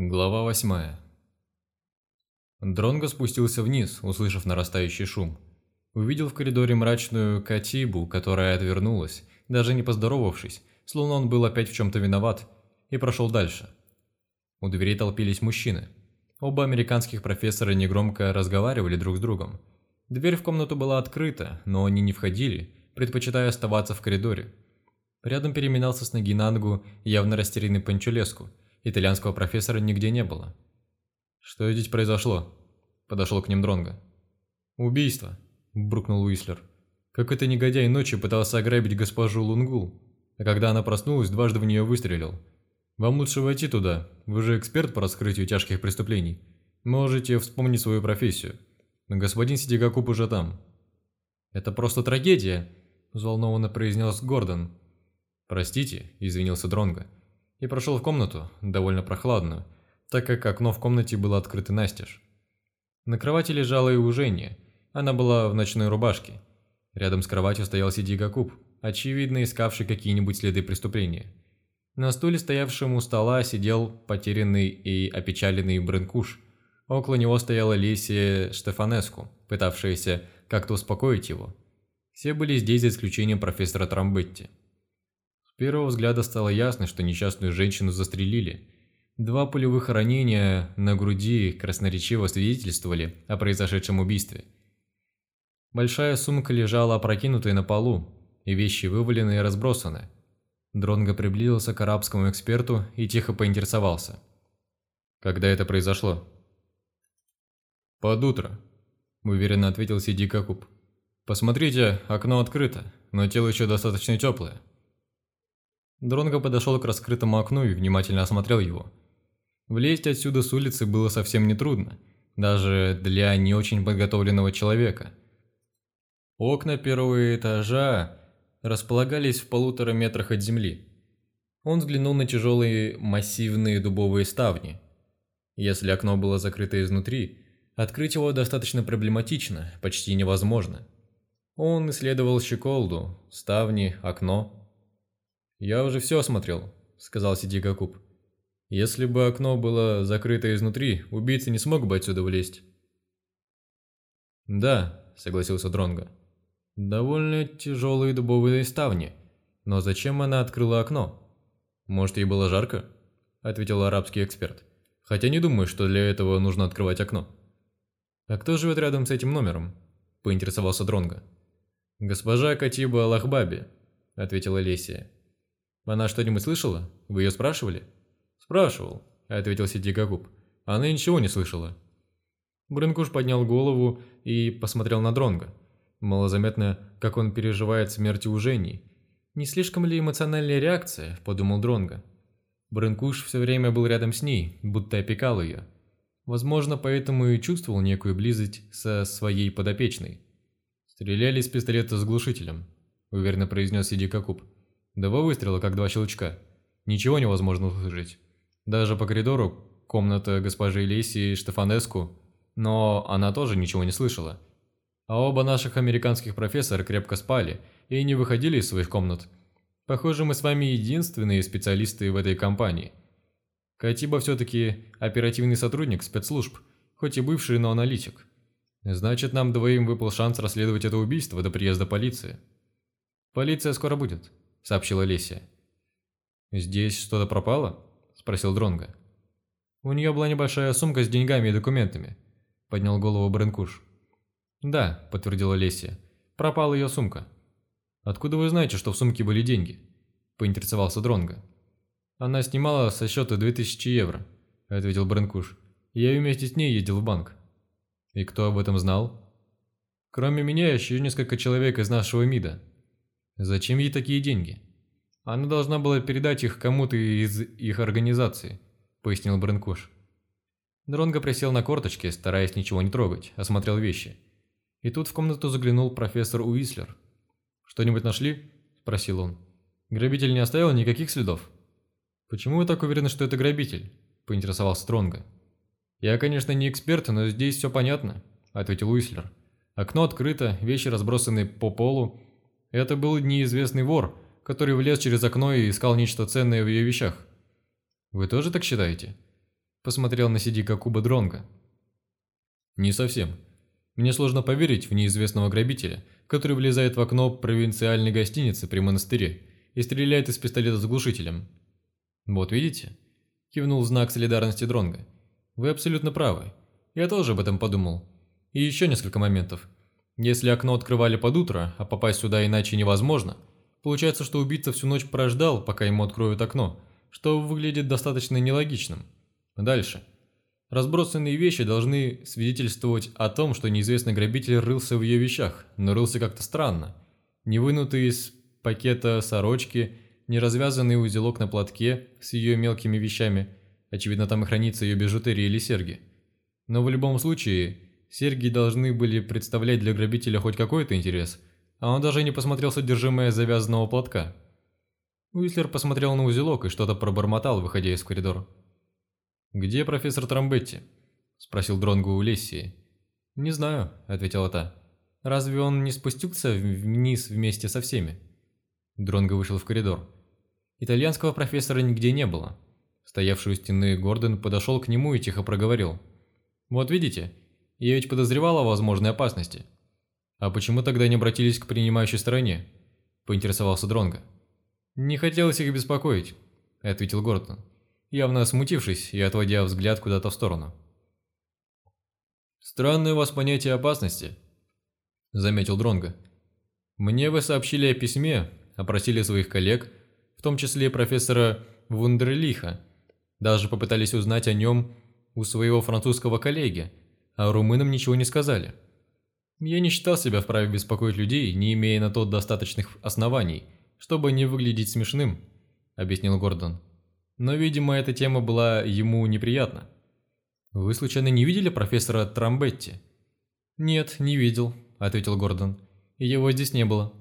Глава восьмая. Дронго спустился вниз, услышав нарастающий шум. Увидел в коридоре мрачную Катибу, которая отвернулась, даже не поздоровавшись, словно он был опять в чем-то виноват, и прошел дальше. У дверей толпились мужчины. Оба американских профессора негромко разговаривали друг с другом. Дверь в комнату была открыта, но они не входили, предпочитая оставаться в коридоре. Рядом переминался с ноги на ногу явно растерянный Панчулеску – Итальянского профессора нигде не было. «Что здесь произошло?» – подошел к ним Дронго. «Убийство», – буркнул Уислер. «Как это негодяй ночью пытался ограбить госпожу Лунгул, а когда она проснулась, дважды в нее выстрелил. Вам лучше войти туда, вы же эксперт по раскрытию тяжких преступлений. Можете вспомнить свою профессию. Но господин Сидигакуп уже там». «Это просто трагедия», – взволнованно произнес Гордон. «Простите», – извинился Дронго и прошел в комнату, довольно прохладную, так как окно в комнате было открыто настежь. На кровати лежала и Ужения, она была в ночной рубашке. Рядом с кроватью стоял Сидига Куб, очевидно искавший какие-нибудь следы преступления. На стуле, стоявшем у стола, сидел потерянный и опечаленный Бренкуш. Около него стояла Лесия Штефанеску, пытавшаяся как-то успокоить его. Все были здесь за исключением профессора Трамбетти первого взгляда стало ясно, что несчастную женщину застрелили. Два пулевых ранения на груди красноречиво свидетельствовали о произошедшем убийстве. Большая сумка лежала опрокинутая на полу, и вещи вывалены и разбросаны. Дронго приблизился к арабскому эксперту и тихо поинтересовался. «Когда это произошло?» «Под утро», – уверенно ответил Сиди Какуб. «Посмотрите, окно открыто, но тело еще достаточно теплое. Дронго подошел к раскрытому окну и внимательно осмотрел его. Влезть отсюда с улицы было совсем нетрудно, даже для не очень подготовленного человека. Окна первого этажа располагались в полутора метрах от земли. Он взглянул на тяжелые массивные дубовые ставни. Если окно было закрыто изнутри, открыть его достаточно проблематично, почти невозможно. Он исследовал щеколду, ставни, окно – «Я уже все осмотрел», – сказал Сиди Гакуб. «Если бы окно было закрыто изнутри, убийца не смог бы отсюда влезть». «Да», – согласился Дронго. «Довольно тяжелые дубовые ставни. Но зачем она открыла окно?» «Может, ей было жарко?» – ответил арабский эксперт. «Хотя не думаю, что для этого нужно открывать окно». «А кто живет рядом с этим номером?» – поинтересовался Дронго. «Госпожа Катиба Лахбаби», – ответила Лесия. Она что-нибудь слышала? Вы ее спрашивали?» «Спрашивал», – ответил Сидигагуб. «Она ничего не слышала». Брынкуш поднял голову и посмотрел на Дронга. Малозаметно, как он переживает смерть у Жени. «Не слишком ли эмоциональная реакция?» – подумал Дронга. Брынкуш все время был рядом с ней, будто опекал ее. Возможно, поэтому и чувствовал некую близость со своей подопечной. «Стреляли из пистолета с глушителем», – уверенно произнес Сидикакуб. Два выстрела, как два щелчка. Ничего невозможно услышать. Даже по коридору комната госпожи Леси Штефанеску, но она тоже ничего не слышала. А оба наших американских профессора крепко спали и не выходили из своих комнат. Похоже, мы с вами единственные специалисты в этой компании. Катиба все-таки оперативный сотрудник спецслужб, хоть и бывший, но аналитик. Значит, нам двоим выпал шанс расследовать это убийство до приезда полиции. Полиция скоро будет сообщила Леся. «Здесь что-то пропало?» – спросил Дронга. «У нее была небольшая сумка с деньгами и документами», – поднял голову Бренкуш. «Да», – подтвердила Леся. «Пропала ее сумка». «Откуда вы знаете, что в сумке были деньги?» – поинтересовался Дронга. «Она снимала со счета 2000 евро», – ответил Бренкуш. «Я вместе с ней ездил в банк». «И кто об этом знал?» «Кроме меня, еще несколько человек из нашего МИДа», Зачем ей такие деньги? Она должна была передать их кому-то из их организации, пояснил Бренкуш. Дронго присел на корточки, стараясь ничего не трогать, осмотрел вещи. И тут в комнату заглянул профессор Уислер. «Что-нибудь нашли?» – спросил он. «Грабитель не оставил никаких следов?» «Почему вы так уверены, что это грабитель?» – поинтересовался Стронга. «Я, конечно, не эксперт, но здесь все понятно», – ответил Уислер. «Окно открыто, вещи разбросаны по полу, это был неизвестный вор, который влез через окно и искал нечто ценное в ее вещах. Вы тоже так считаете? Посмотрел на Сидика Куба Дронга. «Не совсем. Мне сложно поверить в неизвестного грабителя, который влезает в окно провинциальной гостиницы при монастыре и стреляет из пистолета с глушителем. Вот видите?» Кивнул знак солидарности Дронга. «Вы абсолютно правы. Я тоже об этом подумал. И еще несколько моментов. Если окно открывали под утро, а попасть сюда иначе невозможно, получается, что убийца всю ночь прождал, пока ему откроют окно, что выглядит достаточно нелогичным. Дальше. Разбросанные вещи должны свидетельствовать о том, что неизвестный грабитель рылся в ее вещах, но рылся как-то странно. Не вынутый из пакета сорочки, не развязанный узелок на платке с ее мелкими вещами, очевидно там и хранится ее бижутерия или серьги. Но в любом случае, серьги должны были представлять для грабителя хоть какой-то интерес, а он даже не посмотрел содержимое завязанного платка. Уислер посмотрел на узелок и что-то пробормотал, выходя из коридора. «Где профессор Трамбетти?» – спросил Дронгу у Лессии. «Не знаю», – ответила та. «Разве он не спустился вниз вместе со всеми?» Дронго вышел в коридор. Итальянского профессора нигде не было. Стоявший у стены Гордон подошел к нему и тихо проговорил. «Вот видите, я ведь подозревал о возможной опасности. А почему тогда не обратились к принимающей стороне?» – поинтересовался Дронго. «Не хотелось их беспокоить», – ответил Гордон явно смутившись и отводя взгляд куда-то в сторону. «Странное у вас понятие опасности», – заметил Дронго. «Мне вы сообщили о письме, опросили своих коллег, в том числе профессора Вундерлиха, даже попытались узнать о нем у своего французского коллеги, а румынам ничего не сказали. Я не считал себя вправе беспокоить людей, не имея на то достаточных оснований, чтобы не выглядеть смешным», – объяснил Гордон. Но, видимо, эта тема была ему неприятна. «Вы случайно не видели профессора Трамбетти?» «Нет, не видел», – ответил Гордон. «Его здесь не было».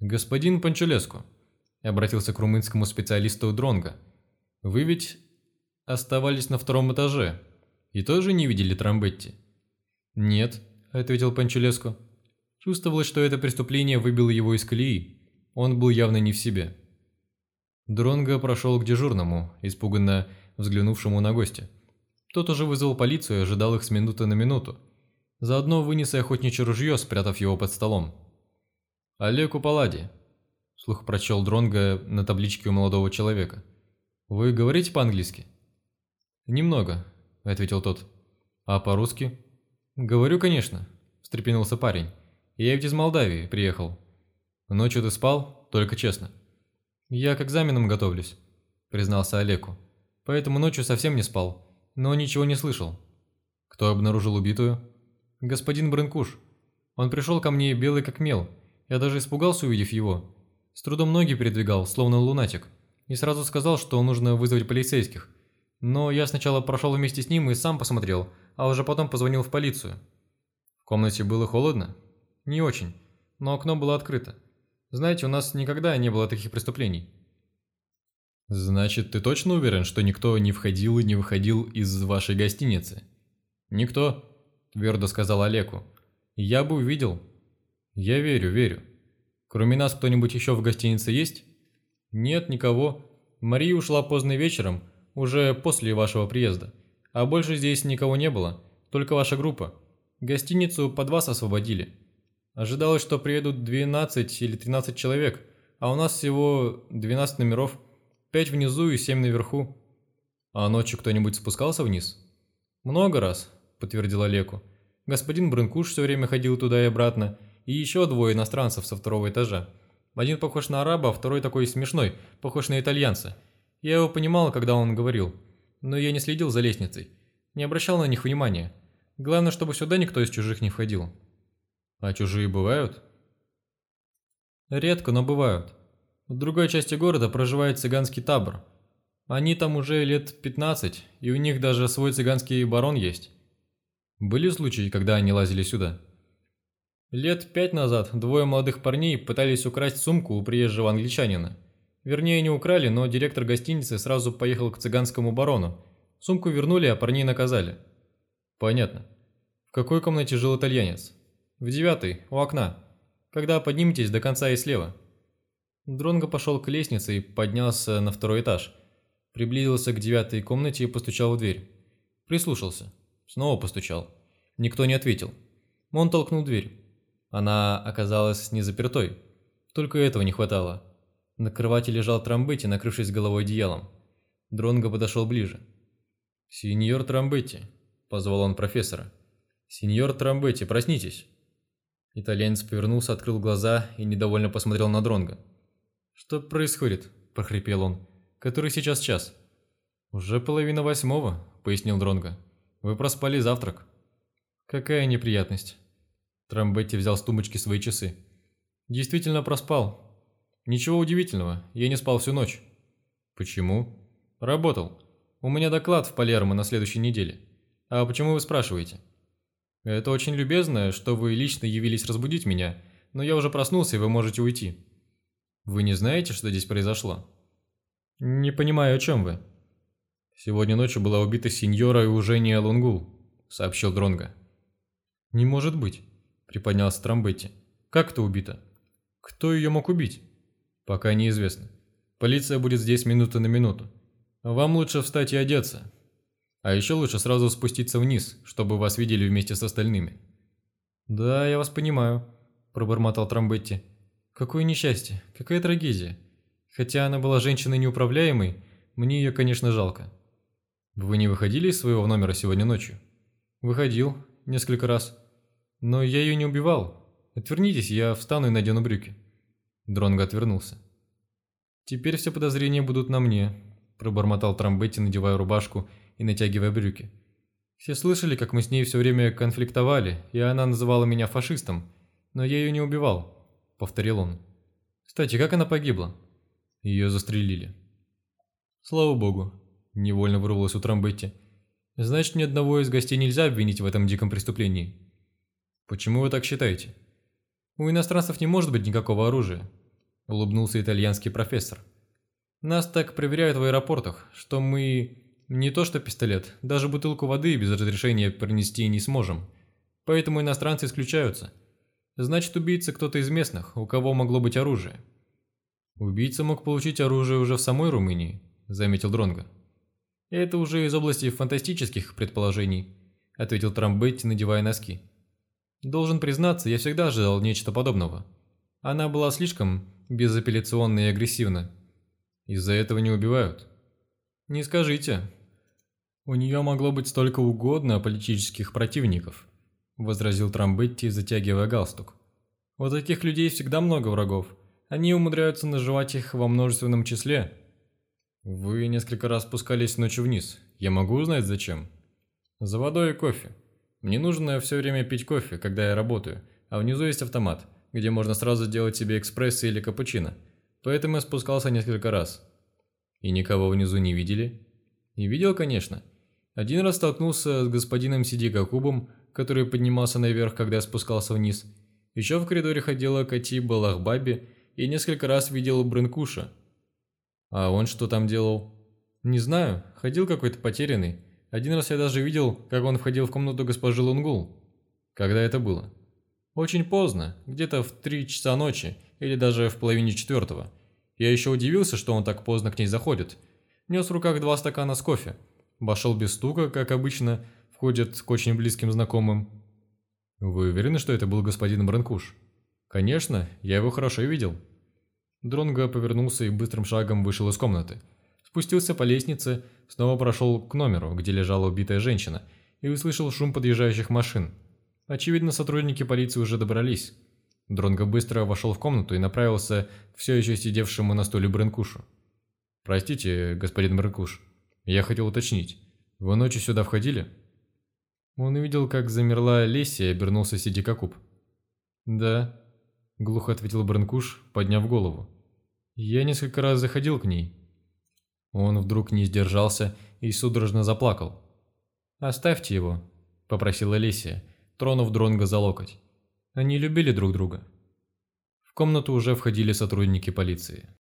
«Господин Панчулеску», – обратился к румынскому специалисту Дронга. «Вы ведь оставались на втором этаже и тоже не видели Трамбетти?» «Нет», – ответил Панчулеску. Чувствовалось, что это преступление выбило его из колеи. Он был явно не в себе. Дронго прошел к дежурному, испуганно взглянувшему на гостя. Тот уже вызвал полицию и ожидал их с минуты на минуту. Заодно вынес и охотничье ружье, спрятав его под столом. «Олег Упалади», – слух прочел Дронго на табличке у молодого человека. «Вы говорите по-английски?» «Немного», – ответил тот. «А по-русски?» «Говорю, конечно», – встрепенулся парень. «Я ведь из Молдавии приехал». «Ночью ты спал? Только честно». «Я к экзаменам готовлюсь», – признался Олеку. «Поэтому ночью совсем не спал, но ничего не слышал». «Кто обнаружил убитую?» «Господин Брынкуш. Он пришел ко мне белый как мел. Я даже испугался, увидев его. С трудом ноги передвигал, словно лунатик. И сразу сказал, что нужно вызвать полицейских. Но я сначала прошел вместе с ним и сам посмотрел, а уже потом позвонил в полицию. В комнате было холодно? Не очень, но окно было открыто. Знаете, у нас никогда не было таких преступлений». «Значит, ты точно уверен, что никто не входил и не выходил из вашей гостиницы?» «Никто», – твердо сказал Олеку. «Я бы увидел». «Я верю, верю. Кроме нас кто-нибудь еще в гостинице есть?» «Нет, никого. Мария ушла поздно вечером, уже после вашего приезда. А больше здесь никого не было, только ваша группа. Гостиницу под вас освободили». Ожидалось, что приедут 12 или 13 человек, а у нас всего 12 номеров, 5 внизу и 7 наверху. А ночью кто-нибудь спускался вниз? Много раз, подтвердил Олеку. Господин Брынкуш все время ходил туда и обратно, и еще двое иностранцев со второго этажа. Один похож на араба, а второй такой смешной, похож на итальянца. Я его понимал, когда он говорил, но я не следил за лестницей, не обращал на них внимания. Главное, чтобы сюда никто из чужих не входил. А чужие бывают? Редко, но бывают. В другой части города проживает цыганский табор. Они там уже лет 15, и у них даже свой цыганский барон есть. Были случаи, когда они лазили сюда? Лет пять назад двое молодых парней пытались украсть сумку у приезжего англичанина. Вернее, не украли, но директор гостиницы сразу поехал к цыганскому барону. Сумку вернули, а парней наказали. Понятно. В какой комнате жил итальянец? В девятый, у окна. Когда подниметесь до конца и слева». Дронго пошел к лестнице и поднялся на второй этаж. Приблизился к девятой комнате и постучал в дверь. Прислушался. Снова постучал. Никто не ответил. Он толкнул дверь. Она оказалась не запертой. Только этого не хватало. На кровати лежал Трамбетти, накрывшись головой одеялом. Дронго подошел ближе. «Сеньор Трамбетти», – позвал он профессора. «Сеньор Трамбетти, проснитесь». Итальянец повернулся, открыл глаза и недовольно посмотрел на Дронго. «Что происходит?» – прохрипел он. «Который сейчас час?» «Уже половина восьмого», – пояснил Дронго. «Вы проспали завтрак». «Какая неприятность». Трамбетти взял с тумбочки свои часы. «Действительно проспал. Ничего удивительного, я не спал всю ночь». «Почему?» «Работал. У меня доклад в Палермо на следующей неделе. А почему вы спрашиваете?» «Это очень любезно, что вы лично явились разбудить меня, но я уже проснулся, и вы можете уйти». «Вы не знаете, что здесь произошло?» «Не понимаю, о чем вы». «Сегодня ночью была убита сеньора Eugenia Лунгул», — сообщил Дронга. «Не может быть», — приподнялся Трамбетти. «Как это убита? Кто ее мог убить?» «Пока неизвестно. Полиция будет здесь минуты на минуту. Вам лучше встать и одеться, а еще лучше сразу спуститься вниз, чтобы вас видели вместе с остальными». «Да, я вас понимаю», – пробормотал Трамбетти. «Какое несчастье, какая трагедия. Хотя она была женщиной неуправляемой, мне ее, конечно, жалко». «Вы не выходили из своего номера сегодня ночью?» «Выходил, несколько раз. Но я ее не убивал. Отвернитесь, я встану и надену брюки». Дронго отвернулся. «Теперь все подозрения будут на мне», – пробормотал Трамбетти, надевая рубашку и натягивая брюки. Все слышали, как мы с ней все время конфликтовали, и она называла меня фашистом, но я ее не убивал, повторил он. Кстати, как она погибла? Ее застрелили. Слава богу, невольно вырвалось у Трамбетти. Значит, ни одного из гостей нельзя обвинить в этом диком преступлении. Почему вы так считаете? У иностранцев не может быть никакого оружия, улыбнулся итальянский профессор. Нас так проверяют в аэропортах, что мы не то что пистолет, даже бутылку воды без разрешения принести не сможем. Поэтому иностранцы исключаются. Значит, убийца кто-то из местных, у кого могло быть оружие. Убийца мог получить оружие уже в самой Румынии, заметил Дронго. Это уже из области фантастических предположений, ответил Трамбетти, надевая носки. Должен признаться, я всегда ожидал нечто подобного. Она была слишком безапелляционна и агрессивна. Из-за этого не убивают. «Не скажите. У нее могло быть столько угодно политических противников», – возразил Трамбетти, затягивая галстук. «У таких людей всегда много врагов. Они умудряются наживать их во множественном числе». «Вы несколько раз спускались ночью вниз. Я могу узнать, зачем?» «За водой и кофе. Мне нужно все время пить кофе, когда я работаю, а внизу есть автомат, где можно сразу сделать себе экспресс или капучино. Поэтому я спускался несколько раз». И никого внизу не видели? Не видел, конечно. Один раз столкнулся с господином Сидика Кубом, который поднимался наверх, когда я спускался вниз. Еще в коридоре ходила Кати Балахбаби и несколько раз видел Брынкуша. А он что там делал? Не знаю, ходил какой-то потерянный. Один раз я даже видел, как он входил в комнату госпожи Лунгул. Когда это было? Очень поздно, где-то в три часа ночи или даже в половине четвертого. Я еще удивился, что он так поздно к ней заходит. Нес в руках два стакана с кофе. Вошел без стука, как обычно, входит к очень близким знакомым. «Вы уверены, что это был господин Бранкуш?» «Конечно, я его хорошо видел». Дронго повернулся и быстрым шагом вышел из комнаты. Спустился по лестнице, снова прошел к номеру, где лежала убитая женщина, и услышал шум подъезжающих машин. Очевидно, сотрудники полиции уже добрались. Дронго быстро вошел в комнату и направился к все еще сидевшему на стуле Бренкушу. «Простите, господин Бренкуш, я хотел уточнить, вы ночью сюда входили?» Он увидел, как замерла Леся и обернулся Сидикакуб. «Да», — глухо ответил Бренкуш, подняв голову. «Я несколько раз заходил к ней». Он вдруг не сдержался и судорожно заплакал. «Оставьте его», — попросила Лесия, тронув Дронга за локоть. Они любили друг друга. В комнату уже входили сотрудники полиции.